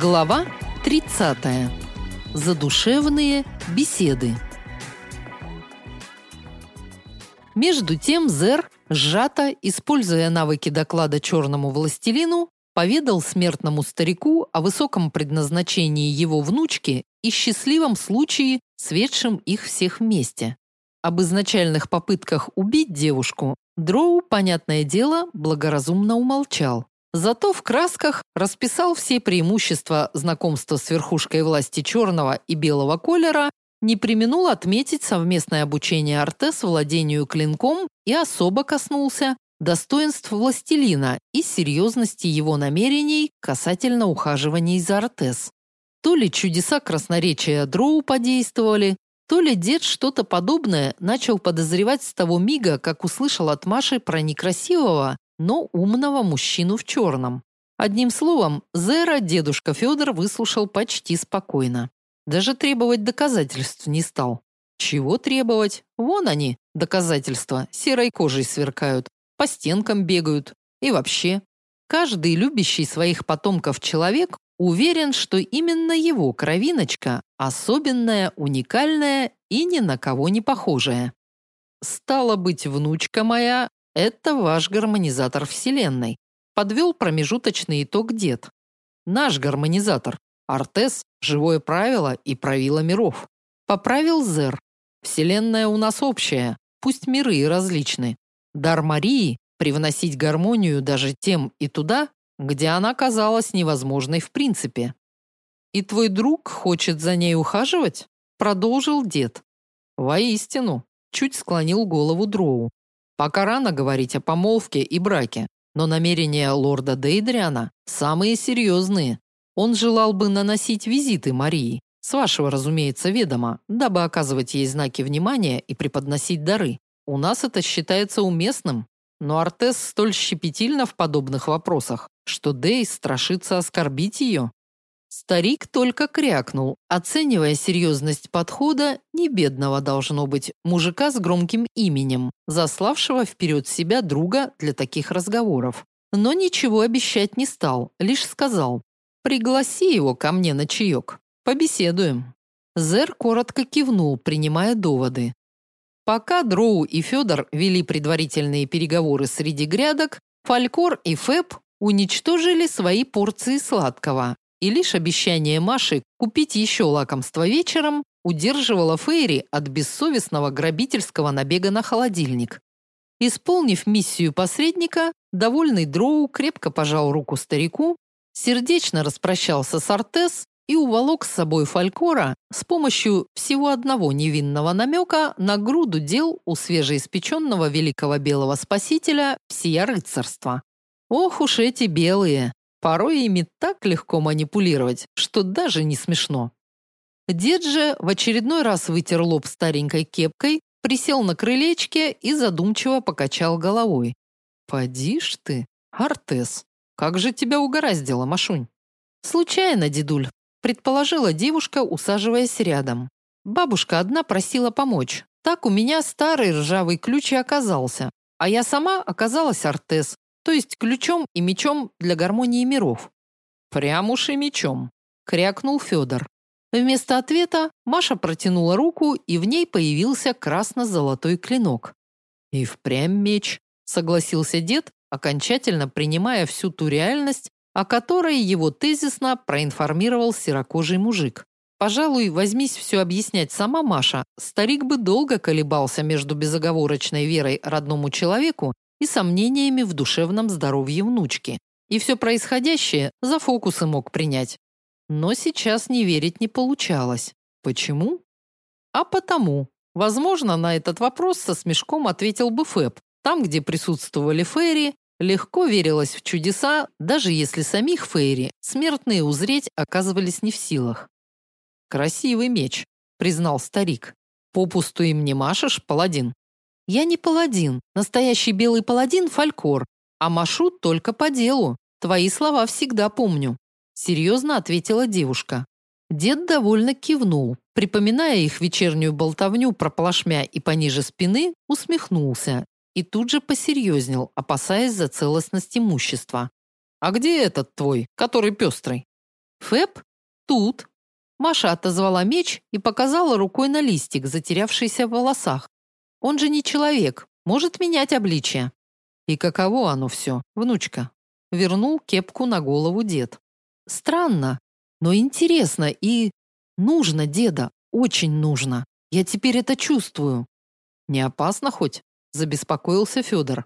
Глава 30. Задушевные беседы. Между тем Зер, сжато, используя навыки доклада черному властелину, поведал смертному старику о высоком предназначении его внучки и счастливом случае, светшем их всех вместе. Об изначальных попытках убить девушку Дроу, понятное дело, благоразумно умолчал. Зато в красках расписал все преимущества знакомства с верхушкой власти черного и белого колера, не применул отметить совместное обучение Артес владению клинком и особо коснулся достоинств властелина и серьезности его намерений касательно ухаживаний за Артес. То ли чудеса красноречия Дроу подействовали, то ли дед что-то подобное начал подозревать с того мига, как услышал от Маши про некрасивого, но умного мужчину в черном. Одним словом, Зера дедушка Федор выслушал почти спокойно. Даже требовать доказательств не стал. Чего требовать? Вон они, доказательства, серой кожей сверкают, по стенкам бегают. И вообще, каждый любящий своих потомков человек уверен, что именно его кровиночка особенная, уникальная и ни на кого не похожая. Стало быть, внучка моя это ваш гармонизатор Вселенной. Подвел промежуточный итог дед. Наш гармонизатор. Артес, живое правило и правило миров. Поправил Зер. Вселенная у нас общая, пусть миры и различны. Дар Марии – привносить гармонию даже тем и туда, где она казалась невозможной в принципе. «И твой друг хочет за ней ухаживать?» – продолжил дед. «Воистину», – чуть склонил голову Дроу. Пока рано говорить о помолвке и браке, но намерения лорда Дейдриана самые серьезные. Он желал бы наносить визиты Марии, с вашего, разумеется, ведома, дабы оказывать ей знаки внимания и преподносить дары. У нас это считается уместным, но Артес столь щепетильна в подобных вопросах, что Дей страшится оскорбить ее. Старик только крякнул, оценивая серьезность подхода не бедного должно быть мужика с громким именем, заславшего вперед себя друга для таких разговоров. Но ничего обещать не стал, лишь сказал: "Пригласи его ко мне на чаек. Побеседуем". Зер коротко кивнул, принимая доводы. Пока Дроу и Федор вели предварительные переговоры среди грядок, Фалькор и Фэб уничтожили свои порции сладкого, и лишь обещание Маши купить еще лакомство вечером удерживало Фейри от бессовестного грабительского набега на холодильник. Исполнив миссию посредника, довольный Дроу крепко пожал руку старику, сердечно распрощался с Артес и уволок с собой Фалькора с помощью всего одного невинного намека на груду дел у свежеиспеченного великого белого спасителя всея рыцарства. Ох уж эти белые! Порой ими так легко манипулировать, что даже не смешно. Дед же в очередной раз вытер лоб старенькой кепкой, присел на крылечке и задумчиво покачал головой. «Поди ж ты, Артес, как же тебя угораздило, Машунь?» «Случайно, дедуль», – предположила девушка, усаживаясь рядом. «Бабушка одна просила помочь. Так у меня старый ржавый ключ и оказался. А я сама оказалась Артес, то есть ключом и мечом для гармонии миров. Прям уж и мечом, крякнул Федор. Вместо ответа Маша протянула руку, и в ней появился красно-золотой клинок. И впрямь меч, согласился дед, окончательно принимая всю ту реальность, о которой его тезисно проинформировал серокожий мужик. Пожалуй, возьмись все объяснять сама Маша, старик бы долго колебался между безоговорочной верой родному человеку и сомнениями в душевном здоровье внучки. И все происходящее за фокусы мог принять. Но сейчас не верить не получалось. Почему? А потому. Возможно, на этот вопрос со смешком ответил бы Фэб. Там, где присутствовали Фейри, легко верилось в чудеса, даже если самих Фейри смертные узреть оказывались не в силах. «Красивый меч», — признал старик. «Попусту им не машешь, паладин?» Я не паладин. Настоящий белый паладин Фалькор, а машу только по делу. Твои слова всегда помню, серьезно ответила девушка. Дед довольно кивнул, припоминая их вечернюю болтовню про плашмя и пониже спины, усмехнулся и тут же посерьезнел, опасаясь за целостность имущества. А где этот твой, который пестрый?» Фэб? Тут. Маша отозвала меч и показала рукой на листик, затерявшийся в волосах. Он же не человек, может менять обличие. И каково оно все, внучка? Вернул кепку на голову дед. Странно, но интересно и нужно, деда, очень нужно. Я теперь это чувствую. Не опасно хоть? забеспокоился Федор.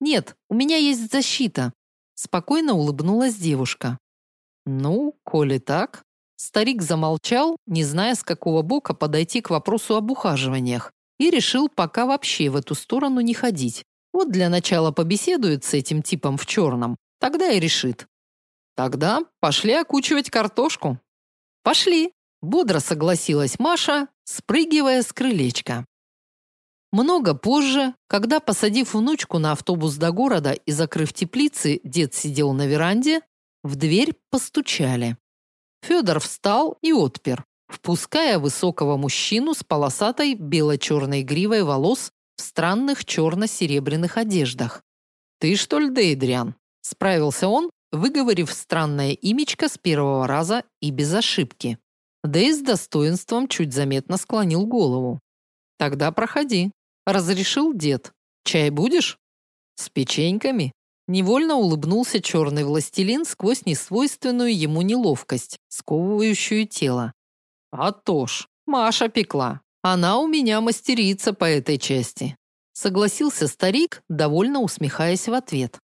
Нет, у меня есть защита, спокойно улыбнулась девушка. Ну, коли так, старик замолчал, не зная, с какого бока подойти к вопросу об ухаживаниях, и решил пока вообще в эту сторону не ходить. Вот для начала побеседует с этим типом в черном, тогда и решит. Тогда пошли окучивать картошку. Пошли, бодро согласилась Маша, спрыгивая с крылечка. Много позже, когда, посадив внучку на автобус до города и закрыв теплицы, дед сидел на веранде, в дверь постучали. Федор встал и отпер, впуская высокого мужчину с полосатой бело-черной гривой волос в странных черно-серебряных одеждах. «Ты что ли, Дейдриан?» – справился он, выговорив странное имечко с первого раза и без ошибки. Дэй с достоинством чуть заметно склонил голову. «Тогда проходи», Разрешил дед. Чай будешь? С печеньками? Невольно улыбнулся черный властелин сквозь несвойственную ему неловкость, сковывающую тело. А то ж, Маша пекла. Она у меня мастерица по этой части. Согласился старик, довольно усмехаясь в ответ.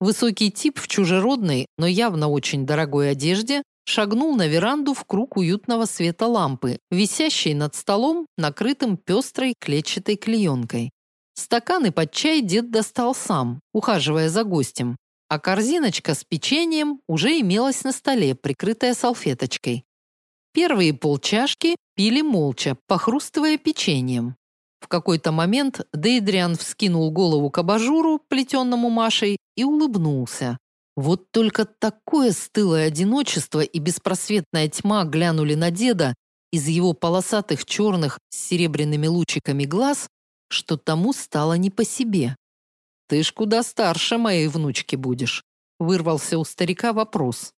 Высокий тип в чужеродной, но явно очень дорогой одежде шагнул на веранду в круг уютного света лампы, висящей над столом, накрытым пестрой клетчатой клеенкой. Стаканы под чай дед достал сам, ухаживая за гостем, а корзиночка с печеньем уже имелась на столе, прикрытая салфеточкой. Первые полчашки пили молча, похрустывая печеньем. В какой-то момент Дейдриан вскинул голову к абажуру, плетенному Машей, и улыбнулся. Вот только такое стылое одиночество и беспросветная тьма глянули на деда из его полосатых черных с серебряными лучиками глаз, что тому стало не по себе. «Ты ж куда старше моей внучки будешь», — вырвался у старика вопрос.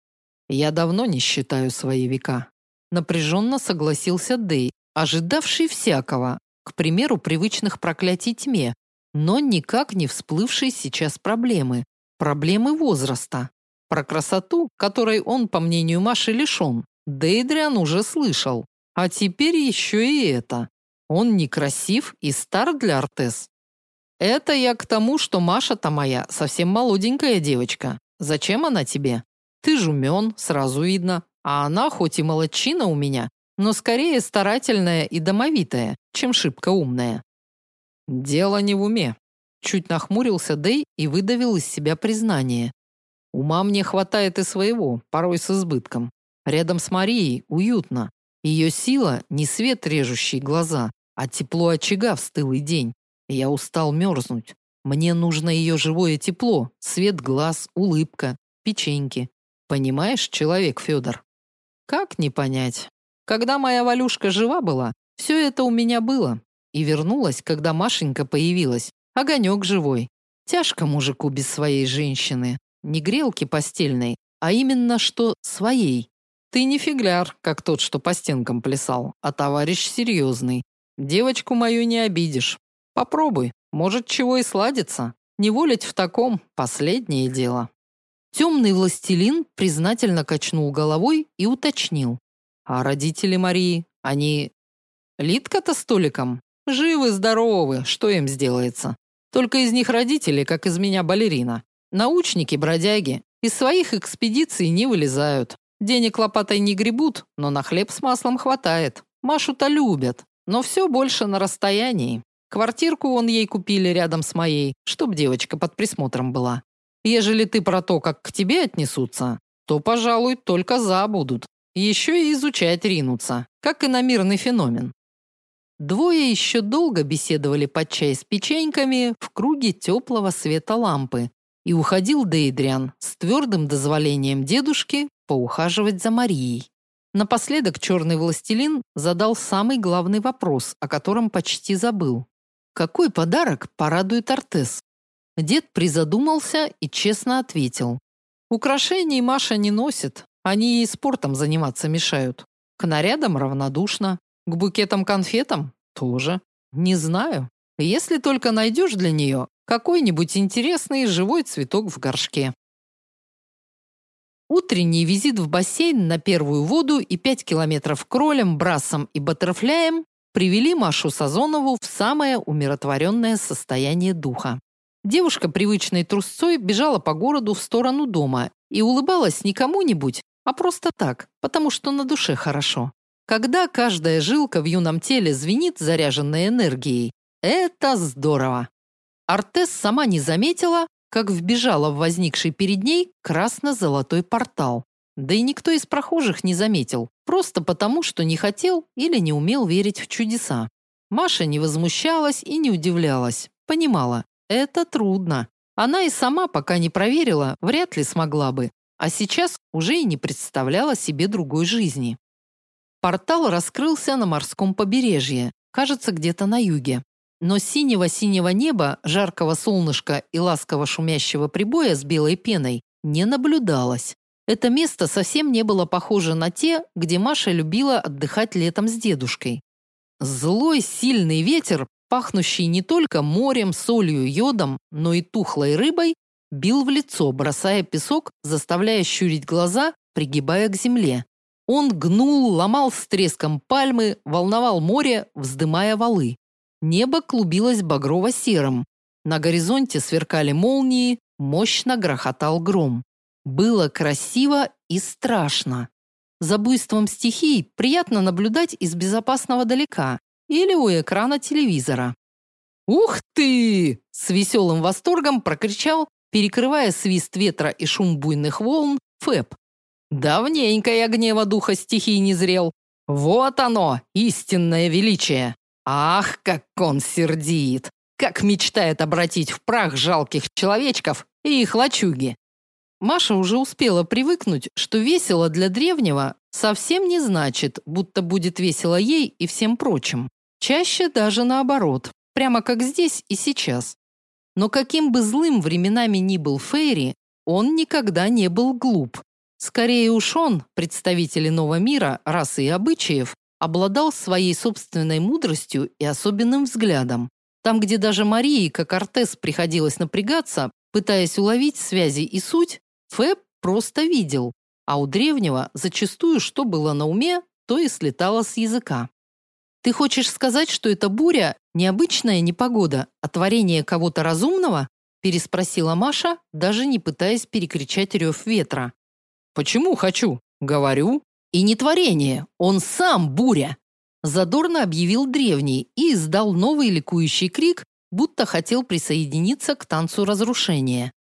«Я давно не считаю свои века». Напряженно согласился Дэй, ожидавший всякого, к примеру, привычных проклятий тьме, но никак не всплывшей сейчас проблемы, проблемы возраста. Про красоту, которой он, по мнению Маши, лишен, Дейдриан уже слышал. А теперь еще и это. Он некрасив и стар для Артес. Это я к тому, что Маша-то моя совсем молоденькая девочка. Зачем она тебе? Ты ж умен, сразу видно. А она хоть и молодчина у меня, но скорее старательная и домовитая, чем шибко умная. Дело не в уме, Чуть нахмурился Дэй и выдавил из себя признание. Ума мне хватает и своего, порой с избытком. Рядом с Марией уютно. Ее сила не свет режущий глаза, а тепло очага в стылый день. Я устал мерзнуть. Мне нужно ее живое тепло, свет глаз, улыбка, печеньки. Понимаешь, человек Федор? Как не понять? Когда моя Валюшка жива была, все это у меня было. И вернулась, когда Машенька появилась, Огонек живой. Тяжко мужику без своей женщины. Не грелки постельной, а именно что своей. Ты не фигляр, как тот, что по стенкам плясал, а товарищ серьезный. Девочку мою не обидишь. Попробуй, может, чего и сладится. Не волить в таком – последнее дело. Темный властелин признательно качнул головой и уточнил. А родители Марии, они... Литка-то столиком? Живы-здоровы, что им сделается? Только из них родители, как из меня балерина. Научники, бродяги. Из своих экспедиций не вылезают. Денег лопатой не гребут, но на хлеб с маслом хватает. Машу-то любят, но все больше на расстоянии. Квартирку вон ей купили рядом с моей, чтоб девочка под присмотром была. Ежели ты про то, как к тебе отнесутся, то, пожалуй, только забудут. Еще и изучать ринутся, как и на мирный феномен. Двое еще долго беседовали под чай с печеньками в круге теплого света лампы, и уходил Дейдриан с твердым дозволением дедушки поухаживать за Марией. Напоследок черный властелин задал самый главный вопрос, о котором почти забыл. Какой подарок порадует Артес? Дед призадумался и честно ответил. Украшений Маша не носит, Они ей спортом заниматься мешают. К нарядам равнодушна, к букетам конфетам тоже. Не знаю. Если только найдешь для нее какой-нибудь интересный живой цветок в горшке. Утренний визит в бассейн на первую воду и 5 километров кролем, брасом и баттерфляем привели Машу Сазонову в самое умиротворенное состояние духа. Девушка привычной трусцой бежала по городу в сторону дома и улыбалась не кому-нибудь, а просто так, потому что на душе хорошо. Когда каждая жилка в юном теле звенит заряженной энергией, это здорово. Артес сама не заметила, как вбежала в возникший перед ней красно-золотой портал. Да и никто из прохожих не заметил, просто потому, что не хотел или не умел верить в чудеса. Маша не возмущалась и не удивлялась, понимала, это трудно. Она и сама, пока не проверила, вряд ли смогла бы, а сейчас уже и не представляла себе другой жизни. Портал раскрылся на морском побережье, кажется, где-то на юге. Но синего-синего неба, жаркого солнышка и ласково шумящего прибоя с белой пеной не наблюдалось. Это место совсем не было похоже на те, где Маша любила отдыхать летом с дедушкой. Злой, сильный ветер, пахнущий не только морем, солью, йодом, но и тухлой рыбой, бил в лицо, бросая песок, заставляя щурить глаза, пригибая к земле. Он гнул, ломал с треском пальмы, волновал море, вздымая валы. Небо клубилось багрово-серым. На горизонте сверкали молнии, мощно грохотал гром. Было красиво и страшно. За буйством стихий приятно наблюдать из безопасного далека или у экрана телевизора. «Ух ты!» – с веселым восторгом прокричал, перекрывая свист ветра и шум буйных волн, Фэб. «Давненько я гнева духа стихий не зрел. Вот оно, истинное величие!» Ах, как он сердит! Как мечтает обратить в прах жалких человечков и их лачуги. Маша уже успела привыкнуть, что весело для древнего совсем не значит, будто будет весело ей и всем прочим. Чаще даже наоборот, прямо как здесь и сейчас. Но каким бы злым временами ни был Фейри, он никогда не был глуп. Скорее уж он, представитель иного мира, расы и обычаев, обладал своей собственной мудростью и особенным взглядом. Там, где даже Марии, как Артес, приходилось напрягаться, пытаясь уловить связи и суть, Фэб просто видел, а у древнего зачастую что было на уме, то и слетало с языка. Ты хочешь сказать, что эта буря необычная непогода, а творение кого-то разумного? переспросила Маша, даже не пытаясь перекричать рев ветра. Почему хочу? Говорю, и не творение, он сам буря. Задорно объявил древний и издал новый ликующий крик, будто хотел присоединиться к танцу разрушения.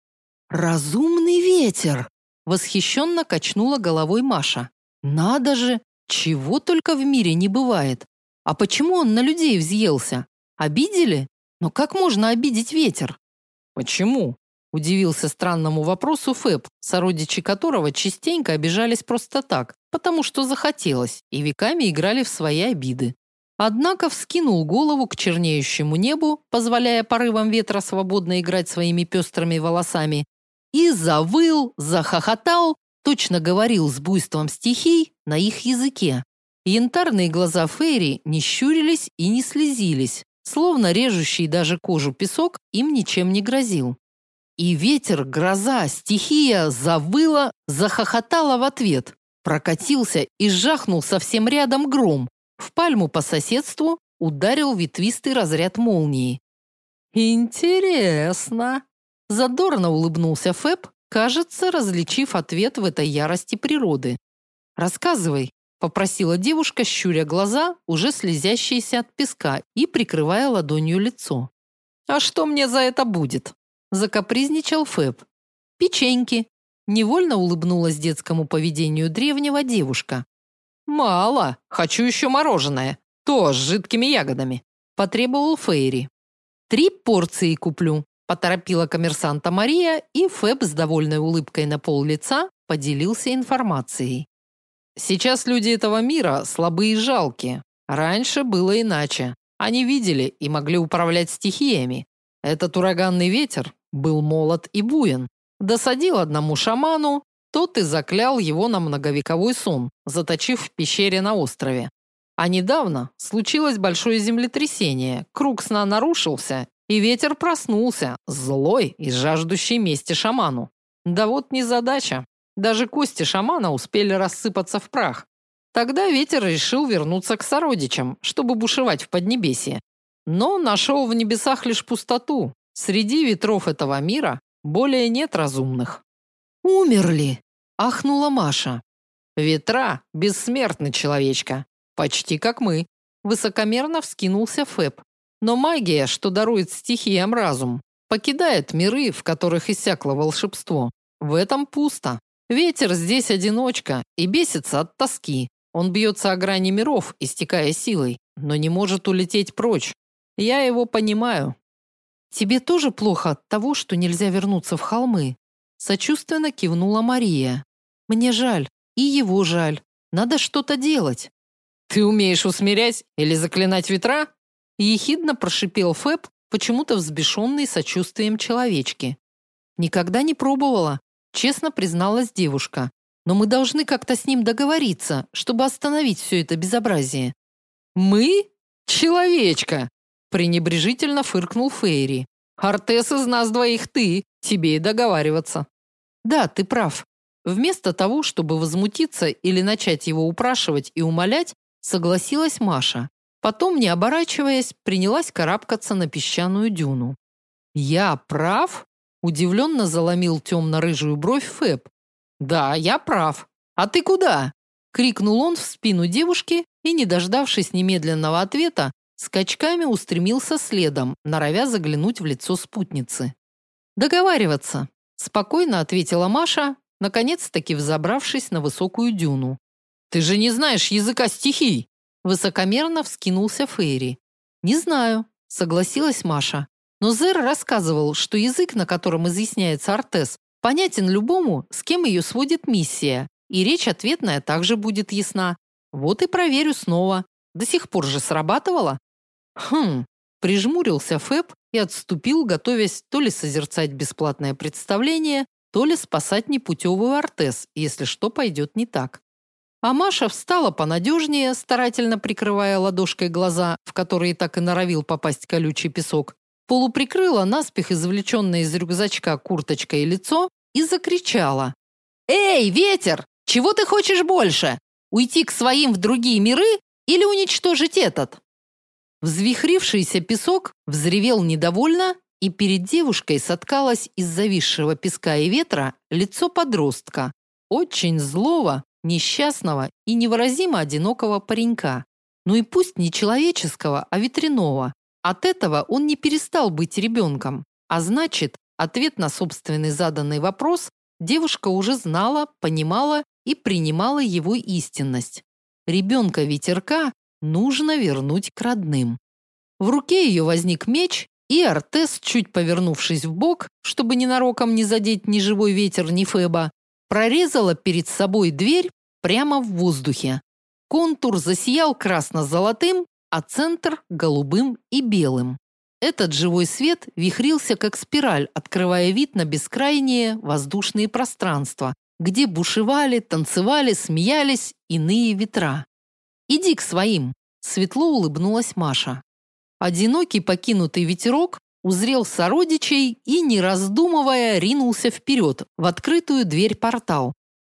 Разумный ветер, восхищенно качнула головой Маша. Надо же, чего только в мире не бывает. А почему он на людей взъелся? Обидели? Но как можно обидеть ветер? Почему? Удивился странному вопросу Фэб, сородичи которого частенько обижались просто так, потому что захотелось, и веками играли в свои обиды. Однако вскинул голову к чернеющему небу, позволяя порывам ветра свободно играть своими пестрыми волосами, и завыл, захохотал, точно говорил с буйством стихий на их языке. Янтарные глаза Фейри не щурились и не слезились, словно режущий даже кожу песок им ничем не грозил. И ветер, гроза, стихия завыла, захохотала в ответ. Прокатился и жахнул совсем рядом гром. В пальму по соседству ударил ветвистый разряд молнии. Интересно. Задорно улыбнулся Фэб, кажется, различив ответ в этой ярости природы. Рассказывай, попросила девушка, щуря глаза, уже слезящиеся от песка и прикрывая ладонью лицо. А что мне за это будет? закапризничал Фэб. Печеньки. Невольно улыбнулась детскому поведению древнего девушка. Мало, хочу еще мороженое, то с жидкими ягодами, потребовал Фейри. Три порции куплю, поторопила коммерсанта Мария, и Фэб с довольной улыбкой на пол лица поделился информацией. Сейчас люди этого мира слабые и жалкие. Раньше было иначе. Они видели и могли управлять стихиями. Этот ураганный ветер был молод и буен. Досадил одному шаману, Тот и заклял его на многовековой сон, заточив в пещере на острове. А недавно случилось большое землетрясение, круг сна нарушился, и ветер проснулся, злой и жаждущий мести шаману. Да вот незадача. Даже кости шамана успели рассыпаться в прах. Тогда ветер решил вернуться к сородичам, чтобы бушевать в Поднебесье. Но нашел в небесах лишь пустоту. Среди ветров этого мира более нет разумных. Умерли, ахнула Маша. Ветра бессмертны, человечка, почти как мы. Высокомерно вскинулся Фэб. Но магия, что дарует стихиям разум, покидает миры, в которых иссякло волшебство. В этом пусто. Ветер здесь одиночка и бесится от тоски. Он бьется о грани миров, истекая силой, но не может улететь прочь. Я его понимаю. Тебе тоже плохо от того, что нельзя вернуться в холмы? Сочувственно кивнула Мария. Мне жаль, и его жаль. Надо что-то делать. Ты умеешь усмирять или заклинать ветра? ехидно прошипел Фэб, почему-то взбешенный сочувствием человечки. Никогда не пробовала, честно призналась девушка. Но мы должны как-то с ним договориться, чтобы остановить все это безобразие. Мы? Человечка, пренебрежительно фыркнул Фейри. Артес из нас двоих ты, тебе и договариваться. Да, ты прав. Вместо того, чтобы возмутиться или начать его упрашивать и умолять, согласилась Маша. Потом, не оборачиваясь, принялась карабкаться на песчаную дюну. Я прав? Удивленно заломил темно рыжую бровь Фэб. Да, я прав. А ты куда? крикнул он в спину девушки и, не дождавшись немедленного ответа, скачками устремился следом, норовя заглянуть в лицо спутницы. Договариваться, спокойно ответила Маша, наконец-таки взобравшись на высокую дюну. Ты же не знаешь языка стихий, высокомерно вскинулся Фейри. Не знаю, согласилась Маша. Но Зер рассказывал, что язык, на котором изъясняется Артес, понятен любому, с кем ее сводит миссия, и речь ответная также будет ясна. Вот и проверю снова. До сих пор же срабатывало. Хм, прижмурился Фэб и отступил, готовясь то ли созерцать бесплатное представление, то ли спасать непутевую Артес, если что пойдет не так. А Маша встала понадежнее, старательно прикрывая ладошкой глаза, в которые так и норовил попасть колючий песок, полуприкрыла наспех извлеченное из рюкзачка курточкой лицо и закричала: "Эй, ветер, чего ты хочешь больше? Уйти к своим в другие миры или уничтожить этот?" Взвихрившийся песок взревел недовольно, и перед девушкой соткалось из зависшего песка и ветра лицо подростка, очень злого, несчастного и невыразимо одинокого паренька. Ну и пусть не человеческого, а ветряного. От этого он не перестал быть ребенком, а значит, ответ на собственный заданный вопрос девушка уже знала, понимала и принимала его истинность. Ребенка ветерка нужно вернуть к родным. В руке ее возник меч, и Артес, чуть повернувшись в бок, чтобы ненароком не задеть ни живой ветер, ни Феба, прорезала перед собой дверь прямо в воздухе. Контур засиял красно-золотым, а центр голубым и белым. Этот живой свет вихрился как спираль, открывая вид на бескрайние воздушные пространства, где бушевали, танцевали, смеялись иные ветра. Иди к своим, светло улыбнулась Маша. Одинокий покинутый ветерок узрел сородичей и, не раздумывая, ринулся вперед в открытую дверь портал.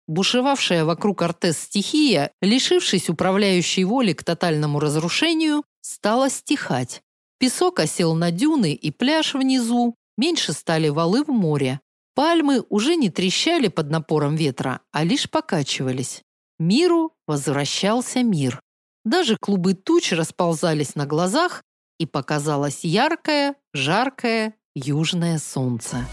Бушевавшая вокруг Артес стихия, лишившись управляющей воли к тотальному разрушению, стала стихать. Песок осел на дюны и пляж внизу, меньше стали валы в море. Пальмы уже не трещали под напором ветра, а лишь покачивались. Миру возвращался мир. Даже клубы туч расползались на глазах, и показалось яркое, жаркое южное солнце.